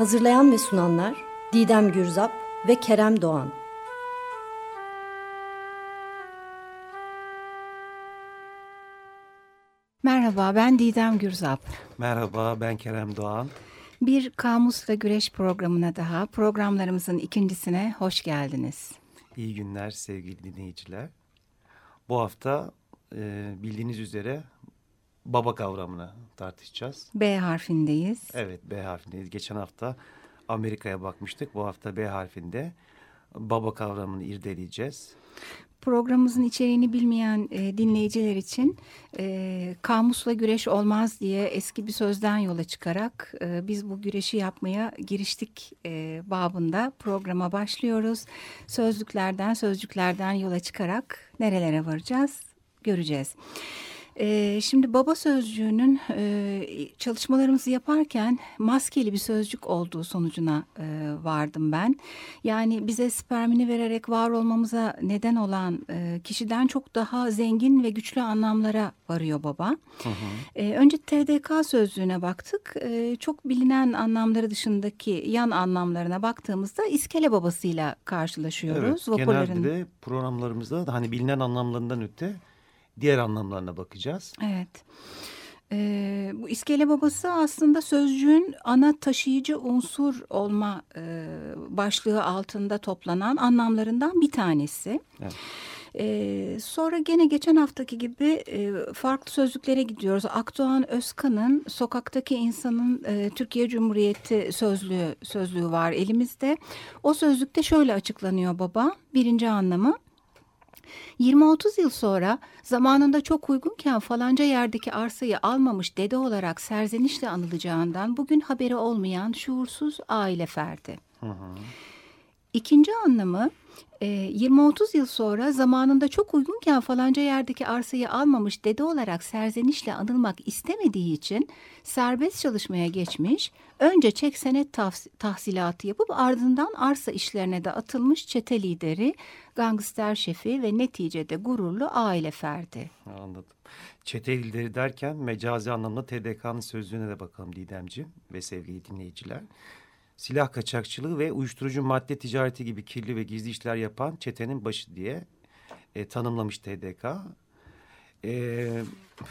Hazırlayan ve sunanlar Didem Gürzap ve Kerem Doğan. Merhaba ben Didem Gürzap. Merhaba ben Kerem Doğan. Bir Kamusla Güreş programına daha programlarımızın ikincisine hoş geldiniz. İyi günler sevgili dinleyiciler. Bu hafta e, bildiğiniz üzere baba kavramını tartışacağız. B harfindeyiz. Evet B harfindeyiz. Geçen hafta Amerika'ya bakmıştık. Bu hafta B harfinde baba kavramını irdeleyeceğiz. Programımızın içeriğini bilmeyen e, dinleyiciler için e, kamusla güreş olmaz diye eski bir sözden yola çıkarak e, biz bu güreşi yapmaya giriştik e, babında programa başlıyoruz. Sözlüklerden, sözcüklerden yola çıkarak nerelere varacağız göreceğiz. Ee, şimdi baba sözcüğünün e, çalışmalarımızı yaparken maskeli bir sözcük olduğu sonucuna e, vardım ben. Yani bize spermini vererek var olmamıza neden olan e, kişiden çok daha zengin ve güçlü anlamlara varıyor baba. Hı hı. önce TDK sözcüğüne baktık. çok bilinen anlamları dışındaki yan anlamlarına baktığımızda iskele babasıyla karşılaşıyoruz. Evet, genelde de programlarımızda da hani bilinen anlamlarından öte diğer anlamlarına bakacağız. Evet. Ee, bu iskele babası aslında sözcüğün ana taşıyıcı unsur olma e, başlığı altında toplanan anlamlarından bir tanesi. Evet. Ee, sonra gene geçen haftaki gibi e, farklı sözlüklere gidiyoruz. Akdoğan Özkan'ın Sokaktaki İnsanın e, Türkiye Cumhuriyeti sözlüğü, sözlüğü var elimizde. O sözlükte şöyle açıklanıyor baba. Birinci anlamı 20-30 yıl sonra zamanında çok uygunken falanca yerdeki arsayı almamış dede olarak serzenişle anılacağından bugün haberi olmayan şuursuz aile ferdi. Hı hı. İkinci anlamı 20-30 e, yıl sonra zamanında çok uygunken falanca yerdeki arsayı almamış dede olarak serzenişle anılmak istemediği için serbest çalışmaya geçmiş, önce çek senet tahsilatı yapıp ardından arsa işlerine de atılmış çete lideri, gangster şefi ve neticede gururlu aile ferdi. Anladım. Çete lideri derken mecazi anlamda TDK'nın sözlüğüne de bakalım Didemciğim ve sevgili dinleyiciler silah kaçakçılığı ve uyuşturucu madde ticareti gibi kirli ve gizli işler yapan çetenin başı diye e, tanımlamış TDK. E,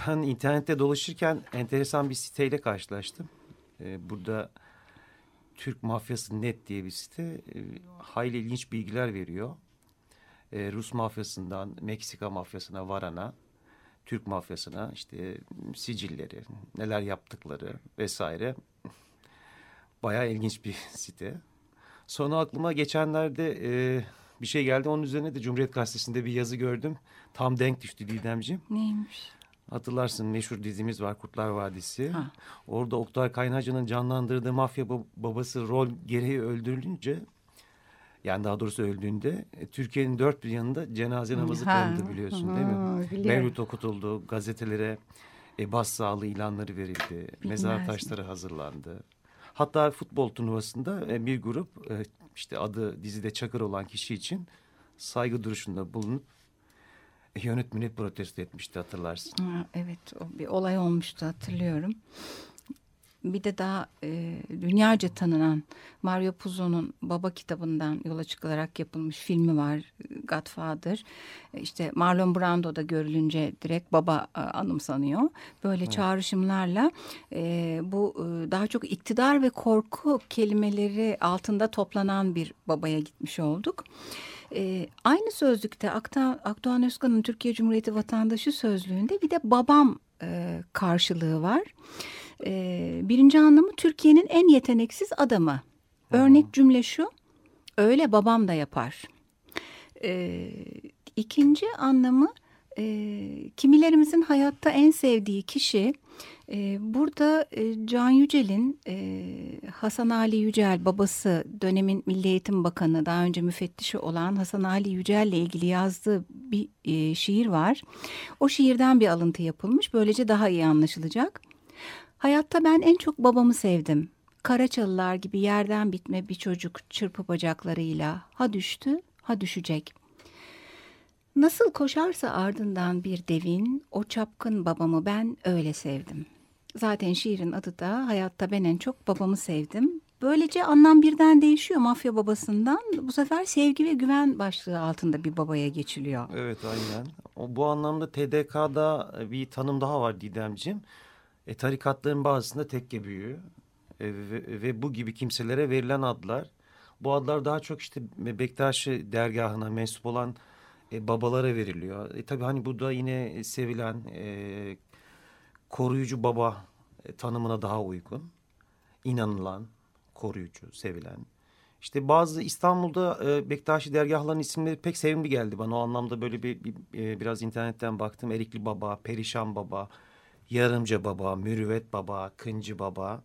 ben internette dolaşırken enteresan bir siteyle karşılaştım. E, burada Türk Mafyası Net diye bir site e, hayli ilginç bilgiler veriyor. E, Rus mafyasından Meksika mafyasına varana, Türk mafyasına işte sicilleri, neler yaptıkları vesaire Bayağı ilginç bir site. Sonra aklıma geçenlerde e, bir şey geldi. Onun üzerine de Cumhuriyet Gazetesi'nde bir yazı gördüm. Tam denk düştü Didemciğim. Neymiş? Hatırlarsın meşhur dizimiz var Kurtlar Vadisi. Ha. Orada Oktay Kaynarca'nın canlandırdığı mafya babası rol gereği öldürülünce yani daha doğrusu öldüğünde e, Türkiye'nin dört bir yanında cenaze namazı kılındı biliyorsun ha, değil mi? Biliyorum. Mevlüt okutuldu, gazetelere e, bas sağlığı ilanları verildi, Bilmez mezar taşları hazırlandı. Hatta futbol turnuvasında e, bir grup e, işte adı dizide Çakır olan kişi için saygı duruşunda bulunup e, yönetmeni protesto etmişti hatırlarsın. evet bir olay olmuştu hatırlıyorum bir de daha e, dünyaca tanınan Mario Puzo'nun Baba kitabından yola çıkılarak yapılmış filmi var Godfather. E, işte Marlon Brando da görülünce direkt baba e, anımsanıyor. Böyle evet. çağrışımlarla e, bu e, daha çok iktidar ve korku kelimeleri altında toplanan bir babaya gitmiş olduk. E, aynı sözlükte Akta, Akdoğan Özkan'ın Türkiye Cumhuriyeti Vatandaşı sözlüğünde bir de babam e, karşılığı var. E, birinci anlamı Türkiye'nin en yeteneksiz adamı. Örnek cümle şu. Öyle babam da yapar. E, ikinci anlamı e, kimilerimizin hayatta en sevdiği kişi e, burada e, Can Yücel'in e, Hasan Ali Yücel babası dönemin Milli Eğitim Bakanı daha önce müfettişi olan Hasan Ali Yücel ile ilgili yazdığı bir e, şiir var. O şiirden bir alıntı yapılmış böylece daha iyi anlaşılacak. Hayatta ben en çok babamı sevdim. Karaçalılar gibi yerden bitme bir çocuk çırpı bacaklarıyla ha düştü ha düşecek. Nasıl koşarsa ardından bir devin, o çapkın babamı ben öyle sevdim. Zaten şiirin adı da hayatta ben en çok babamı sevdim. Böylece anlam birden değişiyor mafya babasından. Bu sefer sevgi ve güven başlığı altında bir babaya geçiliyor. Evet aynen. Bu anlamda TDK'da bir tanım daha var Didemciğim. E, tarikatların bazısında tekke büyüğü e, ve, ve bu gibi kimselere verilen adlar. Bu adlar daha çok işte Bektaşi dergahına mensup olan e, babalara veriliyor. E, tabii hani bu da yine sevilen e, koruyucu baba e, tanımına daha uygun. İnanılan, koruyucu, sevilen. İşte bazı İstanbul'da e, Bektaşi dergahların isimleri pek sevimli geldi bana. O anlamda böyle bir, bir e, biraz internetten baktım. Erikli Baba, Perişan Baba, Yarımca Baba, Mürüvvet Baba, Kıncı Baba.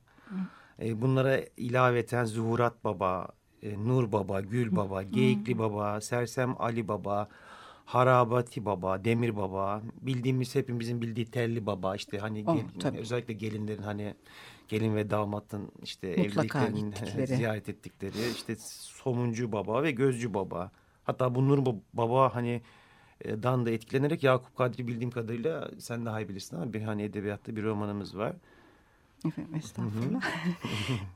E, bunlara ilaveten Zuhurat Baba, e, Nur Baba, Gül Baba, Geyikli Baba, Sersem Ali Baba, Harabati Baba, Demir Baba, bildiğimiz hepimizin bildiği Telli Baba işte hani Oh, gel- tabii. özellikle gelinlerin hani gelin ve damatın işte evliliklerinin ziyaret ettikleri işte Somuncu Baba ve Gözcü Baba. Hatta bu Nur Ba- Baba hani dan da etkilenerek Yakup Kadri bildiğim kadarıyla sen daha iyi bilirsin ama bir hani edebiyatta bir romanımız var. Efendim, estağfurullah.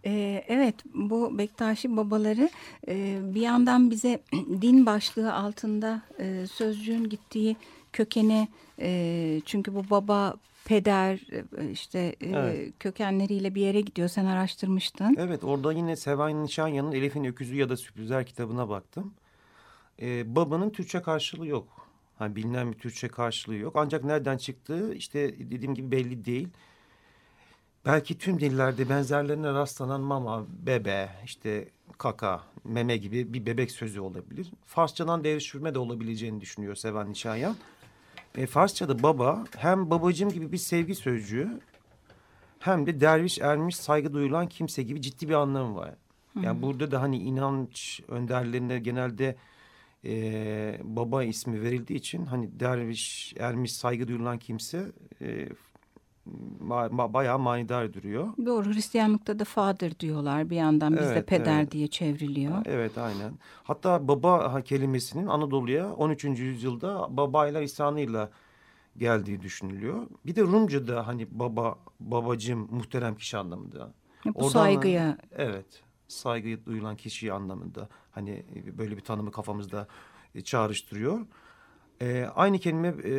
Ee, evet bu Bektaşi babaları e, bir yandan bize din başlığı altında e, sözcüğün gittiği kökeni e, çünkü bu baba peder e, işte e, Evet. kökenleriyle bir yere gidiyor sen araştırmıştın. Evet orada yine Sevan Nişanyan'ın Elif'in Öküzü ya da Sürprizler kitabına baktım. Ee, babanın Türkçe karşılığı yok. Hani bilinen bir Türkçe karşılığı yok. Ancak nereden çıktığı işte dediğim gibi belli değil. Belki tüm dillerde benzerlerine rastlanan mama, bebe, işte kaka, meme gibi bir bebek sözü olabilir. Farsçadan devşirme de olabileceğini düşünüyor Sevan Nişanyan. E, Farsçada baba hem babacım gibi bir sevgi sözcüğü hem de derviş ermiş saygı duyulan kimse gibi ciddi bir anlamı var. Yani burada da hani inanç önderlerine genelde e, baba ismi verildiği için hani derviş ermiş saygı duyulan kimse e, ma, bayağı manidar duruyor. Doğru Hristiyanlıkta da father diyorlar bir yandan bizde Evet, peder evet. diye çevriliyor. Evet aynen. Hatta baba kelimesinin Anadolu'ya 13. yüzyılda babayla lisanıyla geldiği düşünülüyor. Bir de Rumca'da hani baba, babacım, muhterem kişi anlamında. Bu Oradan- saygıya Evet. Saygı duyulan kişi anlamında. Hani e, böyle bir tanımı kafamızda e, çağrıştırıyor. E, aynı kelime e,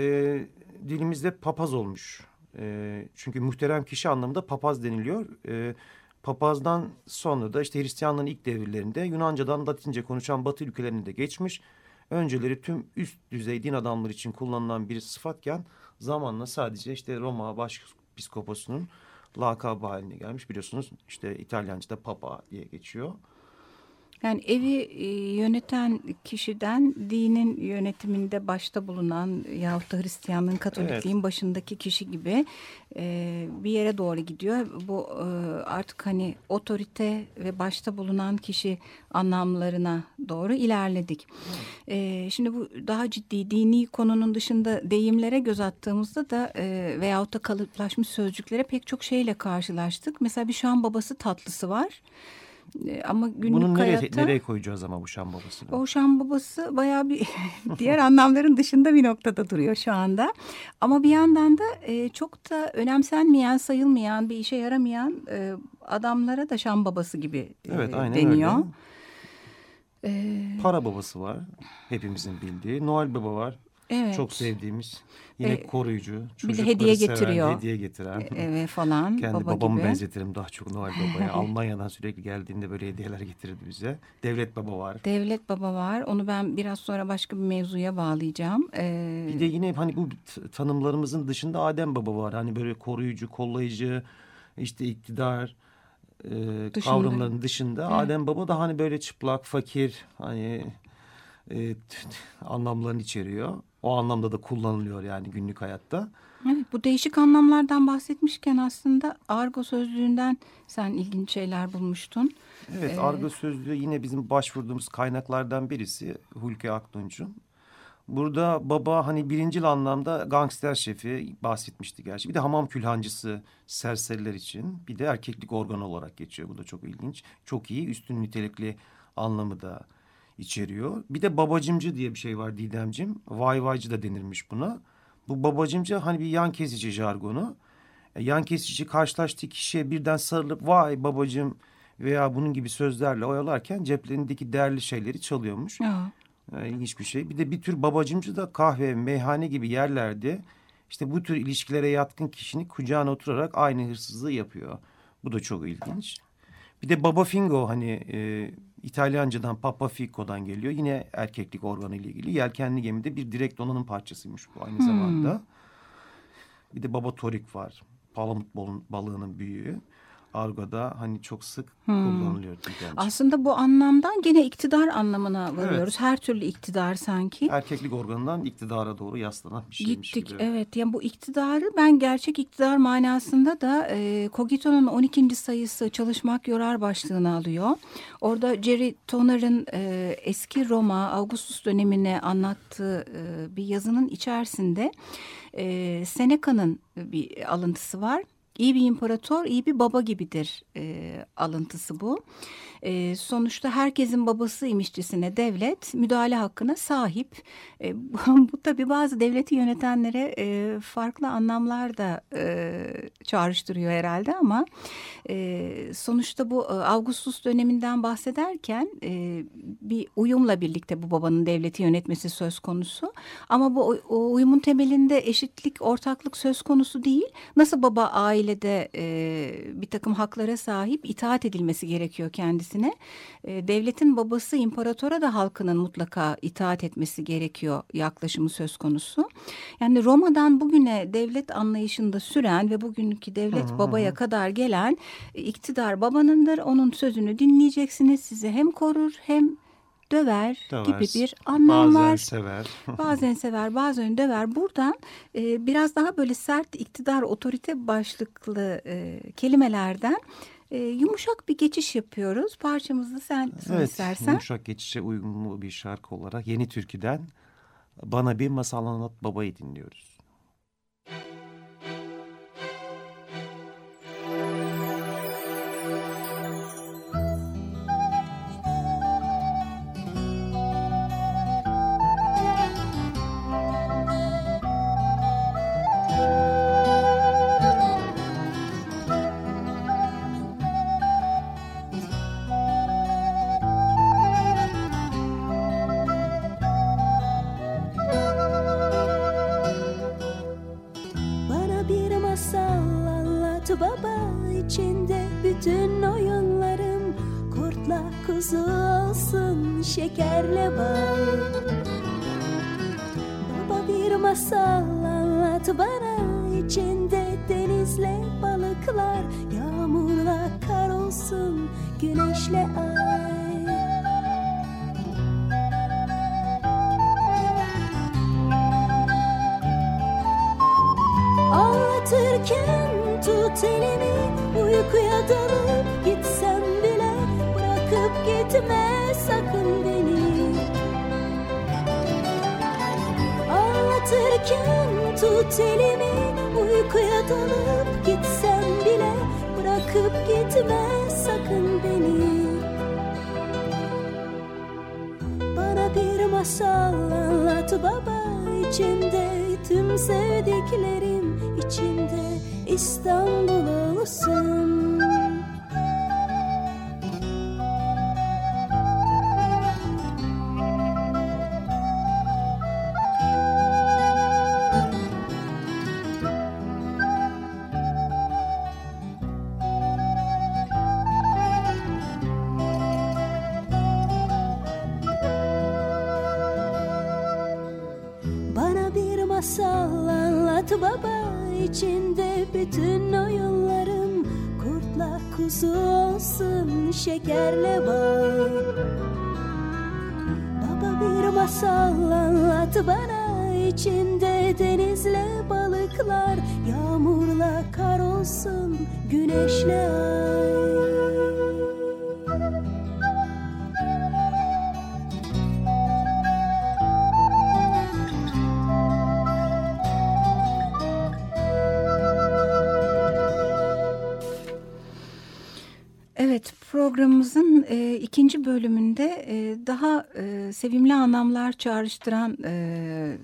dilimizde papaz olmuş. E, çünkü muhterem kişi anlamında papaz deniliyor. E, papazdan sonra da işte Hristiyanlığın ilk devirlerinde Yunanca'dan Latince konuşan Batı ülkelerine de geçmiş. Önceleri tüm üst düzey din adamları için kullanılan bir sıfatken zamanla sadece işte Roma Başpiskoposu'nun lakabı haline gelmiş. Biliyorsunuz işte İtalyanca'da Papa diye geçiyor. Yani evi e, yöneten kişiden dinin yönetiminde başta bulunan yahut da Hristiyanlığın, Katolikliğin başındaki kişi gibi e, bir yere doğru gidiyor. Bu e, artık hani otorite ve başta bulunan kişi anlamlarına doğru ilerledik. E, şimdi bu daha ciddi dini konunun dışında deyimlere göz attığımızda da e, veyahut da kalıplaşmış sözcüklere pek çok şeyle karşılaştık. Mesela bir Şam babası tatlısı var. E, Ama günlük Bunu nereye, hayatta... nereye koyacağız ama bu Şam babasını? O Şam babası bayağı bir diğer anlamların dışında bir noktada duruyor şu anda. Ama bir yandan da e, çok da önemsenmeyen, sayılmayan, bir işe yaramayan e, adamlara da Şam babası gibi e, Evet aynen deniyor. öyle. E, Para babası var. Hepimizin bildiği. Noel Baba var. Evet. Çok sevdiğimiz. Yine E, koruyucu. de çocukları hediye seven, getiriyor. Hediye getiren. Eve falan Kendi baba babamı gibi. benzetirim daha çok Noel Baba'ya. Almanya'dan sürekli geldiğinde böyle hediyeler getirirdi bize. Devlet Baba var. Devlet baba var. Onu ben biraz sonra başka bir mevzuya bağlayacağım. E, Bir de yine hani bu tanımlarımızın dışında Adem Baba var. Hani böyle koruyucu, kollayıcı, işte iktidar e, dışında. kavramlarının dışında evet. Adem Baba da hani böyle çıplak, fakir hani e, anlamlarını içeriyor. O anlamda da kullanılıyor yani günlük hayatta. Evet, bu değişik anlamlardan bahsetmişken aslında argo sözlüğünden sen ilginç şeyler bulmuştun. Evet, ee, argo sözlüğü yine bizim başvurduğumuz kaynaklardan birisi Hulki Aktunç'un. Burada baba hani birincil anlamda gangster şefi bahsetmişti gerçi. Bir de hamam külhancısı serseriler için. Bir de erkeklik organı olarak geçiyor. Bu da çok ilginç. Çok iyi üstün nitelikli anlamı da içeriyor. Bir de babacımcı diye bir şey var Didemcim. Vay vaycı da denirmiş buna. Bu babacımcı hani bir yan kesici jargonu. E, yan kesici karşılaştığı kişiye birden sarılıp vay babacım veya bunun gibi sözlerle oyalarken ceplerindeki değerli şeyleri çalıyormuş. Ya. E, ilginç bir şey. Bir de bir tür babacımcı da kahve, meyhane gibi yerlerde işte bu tür ilişkilere yatkın kişinin kucağına oturarak aynı hırsızlığı yapıyor. Bu da çok ilginç. Bir de Baba Fingo hani e, İtalyancadan Papa Fico'dan geliyor. Yine erkeklik organı ile ilgili. Yelkenli gemide bir direkt donanım parçasıymış bu aynı hmm. zamanda. Bir de Baba Torik var. Palamut balığının büyüğü argoda hani çok sık hmm. kullanılıyor. Bence. Aslında bu anlamdan gene iktidar anlamına varıyoruz. Evet. Her türlü iktidar sanki. Erkeklik organından iktidara doğru yaslanan bir şeymiş Gittik gibi. evet. Yani bu iktidarı ben gerçek iktidar manasında da e, Cogito'nun 12. sayısı çalışmak yorar başlığını alıyor. Orada Jerry Toner'ın e, eski Roma Augustus dönemini anlattığı e, bir yazının içerisinde e, Seneca'nın bir alıntısı var. İyi bir imparator, iyi bir baba gibidir e, alıntısı bu. E, sonuçta herkesin babasıymışçesine devlet müdahale hakkına sahip. E, bu, tabii bazı devleti yönetenlere e, farklı anlamlar da e, çağrıştırıyor herhalde ama e, sonuçta bu e, Augustus döneminden bahsederken e, bir uyumla birlikte bu babanın devleti yönetmesi söz konusu. Ama bu o uyumun temelinde eşitlik, ortaklık söz konusu değil. Nasıl baba ailede e, bir takım haklara sahip itaat edilmesi gerekiyor kendisine. E, devletin babası imparatora da halkının mutlaka itaat etmesi gerekiyor yaklaşımı söz konusu. Yani Roma'dan bugüne devlet anlayışında süren ve bugünkü devlet babaya kadar gelen iktidar babanındır. Onun sözünü dinleyeceksiniz. Sizi hem korur hem döver Döver. gibi bir anlam bazen var. sever. bazen sever, bazen döver. Buradan e, biraz daha böyle sert iktidar, otorite başlıklı e, kelimelerden e, yumuşak bir geçiş yapıyoruz. Parçamızı sen evet, istersen. Yumuşak geçişe uygun bir şarkı olarak Yeni Türkü'den Bana Bir Masal Anlat Baba'yı dinliyoruz. Masal anlat bana? İçinde denizle balıklar Yağmurla kar olsun güneşle ay. Anlatırken tut elimi uykuya dalıp gitsem bile bırakıp gitme sakın Ağlatırken tut elimi Uykuya dalıp gitsem bile Bırakıp gitme sakın beni. Bana bir masal anlat baba içinde Tüm sevdiklerim içinde İstanbul olsun şekerle bal Baba bir masal anlat bana Evet programımızın e, ikinci bölümünde e, daha e, sevimli anlamlar çağrıştıran e,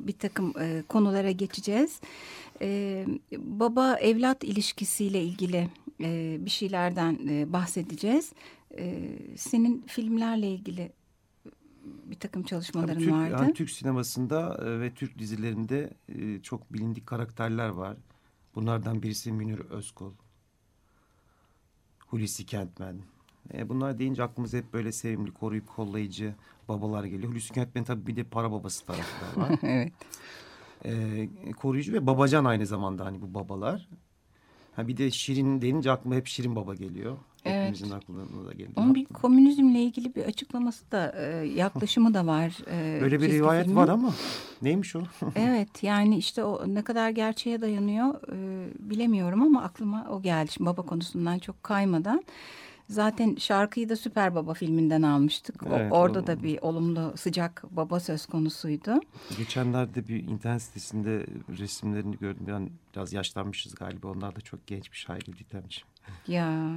bir takım e, konulara geçeceğiz. E, baba evlat ilişkisiyle ilgili e, bir şeylerden e, bahsedeceğiz. E, senin filmlerle ilgili bir takım çalışmaların Tabii Türk, vardı. yani Türk sinemasında e, ve Türk dizilerinde e, çok bilindik karakterler var. Bunlardan birisi Münir Özkul. Hulusi Kentmen. E, bunlar deyince aklımıza hep böyle sevimli, koruyup kollayıcı babalar geliyor. Hulusi Kentmen tabii bir de para babası tarafı var. evet. e, koruyucu ve babacan aynı zamanda hani bu babalar. Ha bir de Şirin denince aklıma hep Şirin Baba geliyor. Evet. Hepimizin aklına da geliyor. Onun bir komünizmle ilgili bir açıklaması da e, yaklaşımı da var. e, Böyle bir rivayet filmin. var ama neymiş o? Evet yani işte o ne kadar gerçeğe dayanıyor e, bilemiyorum ama aklıma o geldi. Şimdi baba konusundan çok kaymadan. Zaten şarkıyı da Süper Baba filminden almıştık. Evet, orada o- da bir olumlu sıcak baba söz konusuydu. Geçenlerde bir internet sitesinde resimlerini gördüm. Ben biraz yaşlanmışız galiba. Onlar da çok genç bir şair Didemciğim. Ya.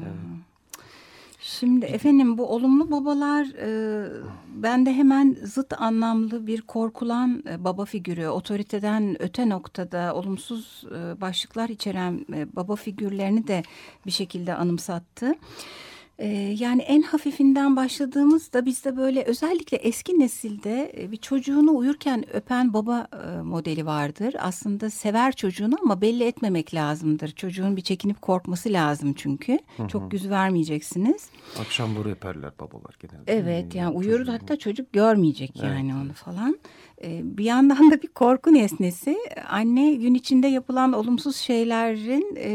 Şimdi efendim bu olumlu babalar e, bende hemen zıt anlamlı bir korkulan e, baba figürü, otoriteden öte noktada olumsuz e, başlıklar içeren e, baba figürlerini de bir şekilde anımsattı. Yani en hafifinden başladığımızda bizde böyle özellikle eski nesilde e, bir çocuğunu uyurken öpen baba e, modeli vardır. Aslında sever çocuğunu ama belli etmemek lazımdır. Çocuğun bir çekinip korkması lazım çünkü. Çok yüz vermeyeceksiniz. Akşamları öperler babalar genelde. Evet yani çocuğu. hatta çocuk görmeyecek Evet, yani onu falan. Ee, bir yandan da bir korku nesnesi. Anne gün içinde yapılan olumsuz şeylerin e,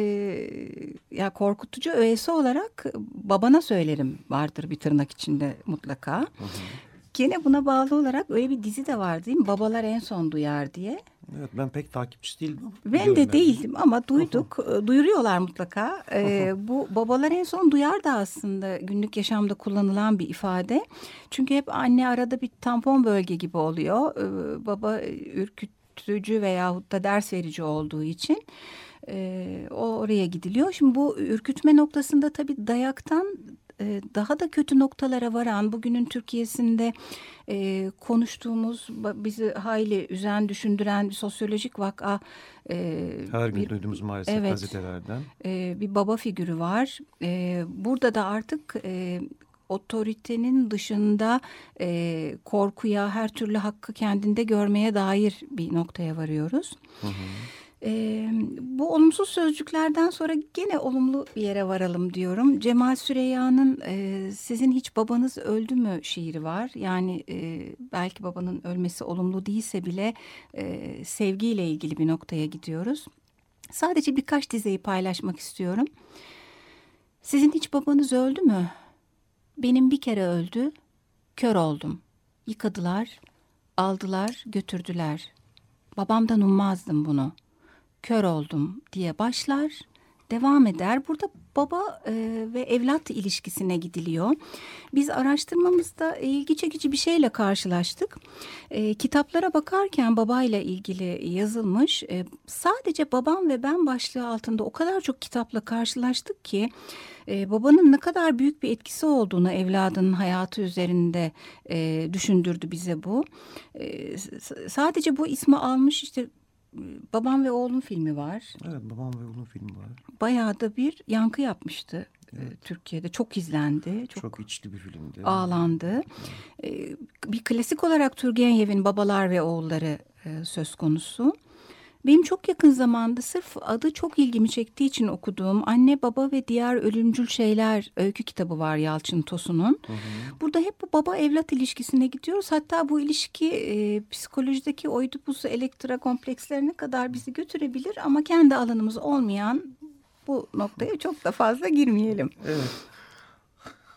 ya korkutucu öğesi olarak babana söylerim vardır bir tırnak içinde mutlaka. Gene buna bağlı olarak öyle bir dizi de var değil mi? Babalar en son duyar diye. Evet ben pek takipçi değilim ama. Ben de değildim ama duyduk, e, duyuruyorlar mutlaka. Ee, bu babalar en son duyar da aslında günlük yaşamda kullanılan bir ifade. Çünkü hep anne arada bir tampon bölge gibi oluyor. Ee, baba ürkütücü veyahut da ders verici olduğu için e, oraya gidiliyor. Şimdi bu ürkütme noktasında tabii dayaktan e, daha da kötü noktalara varan bugünün Türkiye'sinde e, konuştuğumuz bizi hayli üzen düşündüren bir sosyolojik vaka e, Her gün bir- duyduğumuz maalesef Evet. gazetelerden. e, bir baba figürü var. E, burada da artık e, otoritenin dışında e, korkuya, her türlü hakkı kendinde görmeye dair bir noktaya varıyoruz. E, bu olumsuz sözcüklerden sonra gene olumlu bir yere varalım diyorum. Cemal Süreyya'nın e, Sizin Hiç Babanız Öldü mü şiiri var. Yani e, belki babanın ölmesi olumlu değilse bile e, sevgiyle ilgili bir noktaya gidiyoruz. Sadece birkaç dizeyi paylaşmak istiyorum. Sizin hiç babanız öldü mü? Benim bir kere öldü, kör oldum. Yıkadılar, aldılar, götürdüler. Babamdan ummazdım bunu. Kör oldum diye başlar, devam eder. Burada baba e, ve evlat ilişkisine gidiliyor. Biz araştırmamızda ilgi çekici bir şeyle karşılaştık. E, kitaplara bakarken babayla ilgili yazılmış e, sadece babam ve ben başlığı altında o kadar çok kitapla karşılaştık ki e, babanın ne kadar büyük bir etkisi olduğunu evladının hayatı üzerinde e, düşündürdü bize bu. E, sadece bu ismi almış işte Babam ve Oğlum filmi var. Evet babam ve oğlum filmi var. Bayağı da bir yankı yapmıştı e, Türkiye'de. Çok izlendi, çok, Çok, içli bir filmdi. ağlandı. E, bir klasik olarak Turgenev'in Babalar ve Oğulları e, söz konusu. Benim çok yakın zamanda sırf adı çok ilgimi çektiği için okuduğum Anne Baba ve Diğer Ölümcül Şeyler öykü kitabı var Yalçın Tosun'un. Burada hep bu baba evlat ilişkisine gidiyoruz. Hatta bu ilişki e, psikolojideki oydu busu elektra komplekslerine kadar bizi götürebilir ama kendi alanımız olmayan bu noktaya çok da fazla girmeyelim. Evet.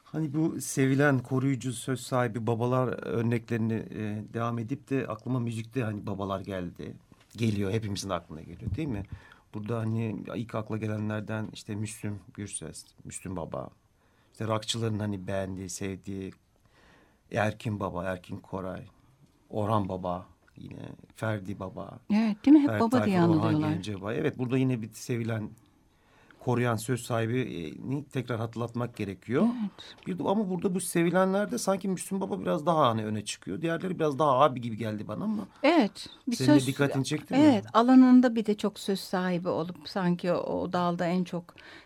Hani bu sevilen koruyucu söz sahibi babalar örneklerini e, devam edip de aklıma müzikte hani babalar geldi. Geliyor hepimizin aklına geliyor değil mi? Burada hani ilk akla gelenlerden işte Müslüm Gürses, Müslüm Baba. İşte rockçıların hani beğendiği, sevdiği Erkin Baba, Erkin Koray, Orhan Baba yine Ferdi Baba. Evet değil mi? Hep Ferdi baba diye Tayfur, Orhan anılıyorlar. Gencebay. Evet burada yine bir sevilen koruyan söz sahibini tekrar hatırlatmak gerekiyor. Bir de, ama burada bu sevilenlerde sanki Müslüm Baba biraz daha hani öne çıkıyor. Diğerleri biraz daha abi gibi geldi bana ama. Evet. Bir Senin de söz, dikkatini çekti mi? Evet alanında bir de çok söz sahibi olup sanki o, o dalda en çok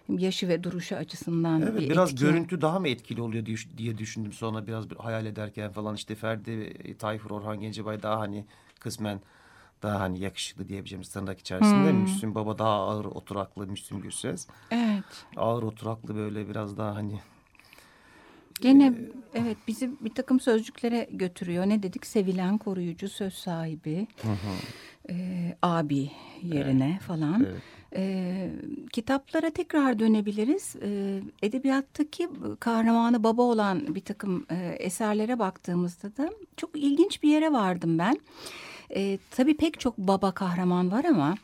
yaşı ve duruşu açısından Evet bir biraz etki. görüntü daha mı etkili oluyor diye, düşündüm sonra biraz bir hayal ederken falan işte Ferdi Tayfur Orhan Gencebay daha hani kısmen daha hani yakışıklı diyebileceğimiz tırnak içerisinde. Hmm. Müslüm Baba daha ağır oturaklı Müslüm Gürses. Evet. Ağır oturaklı böyle biraz daha hani Gene Ee, evet bizi bir takım sözcüklere götürüyor. Ne dedik? Sevilen, koruyucu, söz sahibi, e, abi yerine falan. Evet. E, kitaplara tekrar dönebiliriz. E, edebiyattaki kahramanı baba olan bir takım e, eserlere baktığımızda da çok ilginç bir yere vardım ben. E, tabii pek çok baba kahraman var ama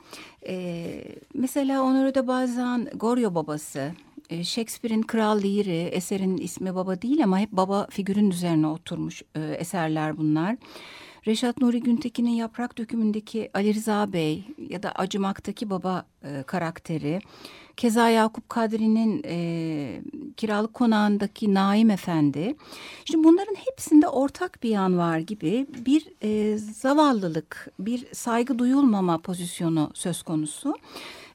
e, mesela Honoré de Balzac'ın Goryo babası, e, Shakespeare'in Kral Lear'i eserin ismi baba değil ama hep baba figürün üzerine oturmuş e, eserler bunlar. Reşat Nuri Güntekin'in Yaprak Dökümü'ndeki Ali Rıza Bey ya da Acımak'taki baba e, karakteri. Keza Yakup Kadri'nin e, Kiralık Konağı'ndaki Naim Efendi. Şimdi bunların hepsinde ortak bir yan var gibi bir e, zavallılık, bir saygı duyulmama pozisyonu söz konusu.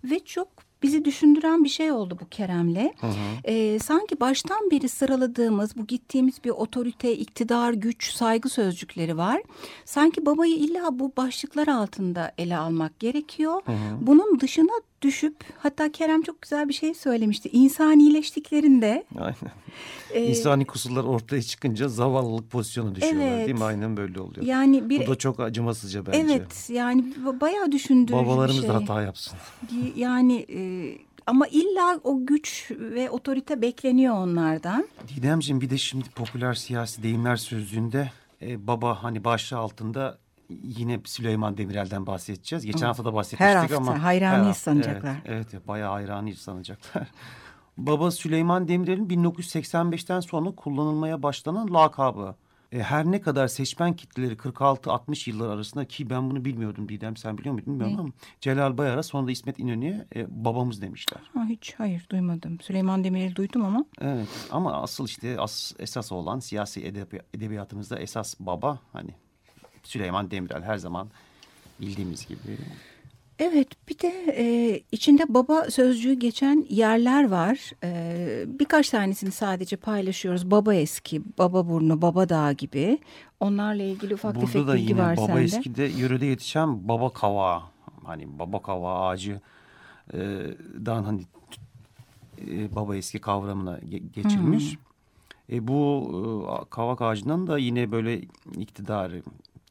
Ve çok bizi düşündüren bir şey oldu bu Kerem'le. Ee, sanki baştan beri sıraladığımız bu gittiğimiz bir otorite, iktidar, güç, saygı sözcükleri var. Sanki babayı illa bu başlıklar altında ele almak gerekiyor. Bunun dışına düşüp hatta Kerem çok güzel bir şey söylemişti. İnsanileştiklerinde aynen. e, İnsani kusurlar ortaya çıkınca zavallılık pozisyonu düşüyorlar Evet. değil mi? Aynen böyle oluyor. yani bir Bu da çok acımasızca bence. evet yani ba- bayağı düşündürücü Babalarımız bir şey. da hata yapsın. Yani e, ama illa o güç ve otorite bekleniyor onlardan. Didemciğim bir de şimdi popüler siyasi deyimler sözlüğünde e, baba hani başlığı altında yine Süleyman Demirel'den bahsedeceğiz. Geçen hafta da bahsetmiştik Her hafta ama. hayranıyız hafta, sanacaklar. Evet, evet bayağı hayranıyız sanacaklar. Baba Süleyman Demirel'in 1985'ten sonra kullanılmaya başlanan lakabı. E, her ne kadar seçmen kitleleri 46-60 yıllar arasında ki ben bunu bilmiyordum Didem sen biliyor muydun bilmiyorum Ne? ama Celal Bayar'a sonra da İsmet İnönü'ye e, babamız demişler. Ha, hiç hayır duymadım. Süleyman Demirel'i duydum ama. Evet ama asıl işte as, esas olan siyasi edebi, edebiyatımızda esas baba hani Süleyman Demirel her zaman bildiğimiz gibi. Evet bir de e, içinde baba sözcüğü geçen yerler var. E, birkaç tanesini sadece paylaşıyoruz. Baba eski, baba burnu, baba dağı gibi. Onlarla ilgili ufak Burada tefek da bilgi yine var baba sende. eskide yörede yetişen baba kavağı hani baba kavağı ağacı e, dan hani e, baba eski kavramına ge- geçilmiş. E, bu e, kavak ağacından da yine böyle iktidarı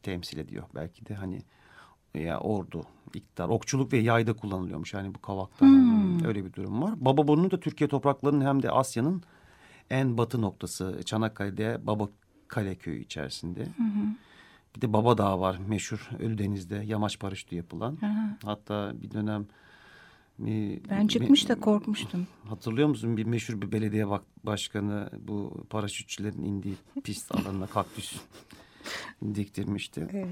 temsil ediyor belki de hani ya ordu, iktidar, okçuluk ve yayda kullanılıyormuş. Yani bu kavaktan Hmm. öyle bir durum var. Baba burnu da Türkiye topraklarının hem de Asya'nın en batı noktası Çanakkale'de Baba Kale köyü içerisinde. Bir de Baba Dağı var meşhur Ölüdeniz'de yamaç paraşütü yapılan. Hatta bir dönem Ben çıkmış da korkmuştum. Hatırlıyor musun bir meşhur bir belediye başkanı bu paraşütçülerin indiği pist alanına kaktüs diktirmişti. Evet.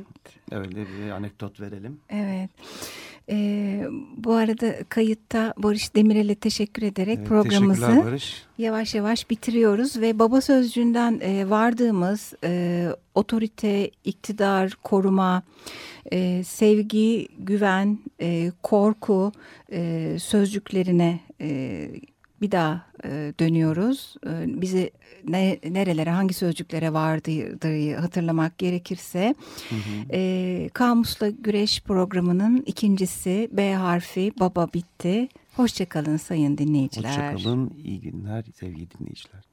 Öyle bir anekdot verelim. Evet. Ee, bu arada kayıtta Barış Demirel'e teşekkür ederek Evet, programımızı Barış. yavaş yavaş bitiriyoruz ve baba sözcüğünden e, vardığımız e, otorite, iktidar, koruma, e, sevgi, güven, e, korku e, sözcüklerine e, bir daha e, dönüyoruz. E, bizi ne, nerelere, hangi sözcüklere vardığı hatırlamak gerekirse e, Kamusla Güreş programının ikincisi B harfi baba bitti. Hoşçakalın sayın dinleyiciler. Hoşçakalın. iyi günler sevgili dinleyiciler.